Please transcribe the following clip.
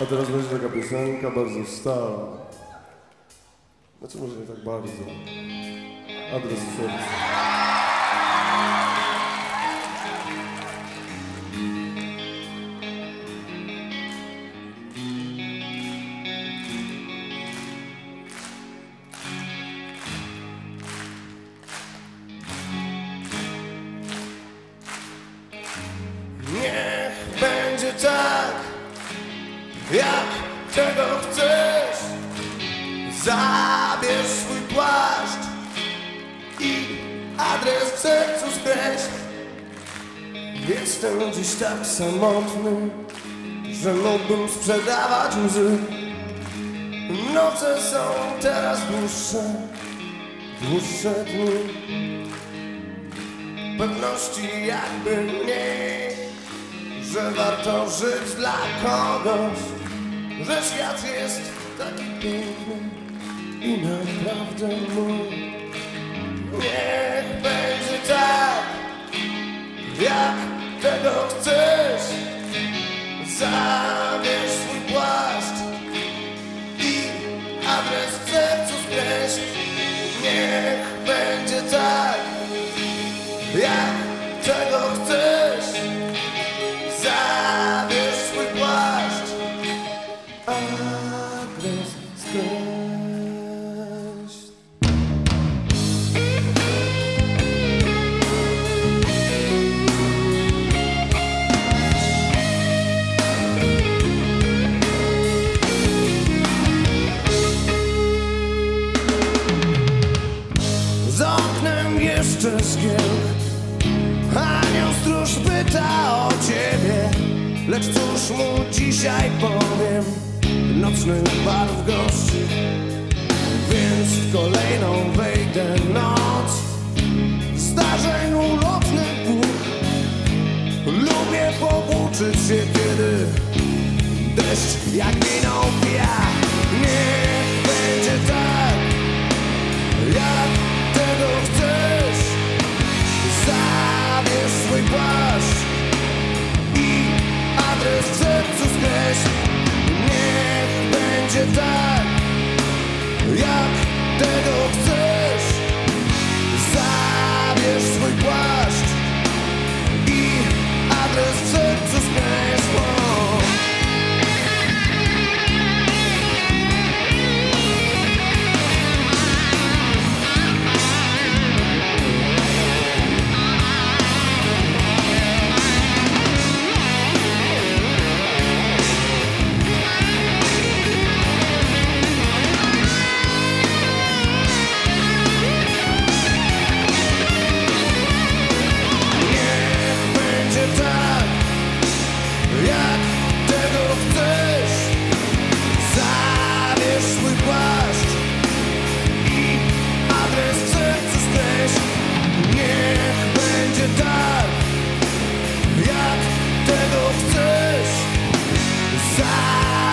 A teraz będzie taka piosenka bardzo stara. Znaczy może nie tak bardzo. Adres serca. Jak tego chcesz. Zabierz swój płaszcz i adres w sercu skreśl. Jestem dziś tak samotny, że mógłbym sprzedawać łzy. Noce są teraz dłuższe, dłuższe dni. Pewności jakby mniej że warto żyć dla kogoś, że świat jest taki piękny i naprawdę mój. Niech będzie tak, jak tego chcesz. Zabierz swój płaszcz i adres w sercu skreśl. Niech będzie tak, jak tego chcesz. Jeszcze szkieł Anioł stróż pyta o ciebie. Lecz cóż mu dzisiaj powiem Nocny bar w gości Więc w kolejną wejdę noc. Zdarzeń ulotny buch Lubię powłóczyć się kiedy Deszcz jak miną piach Niech będzie tak Jak tego chcesz. Zabierz swój płaszcz będzie tak, jak tego chcesz.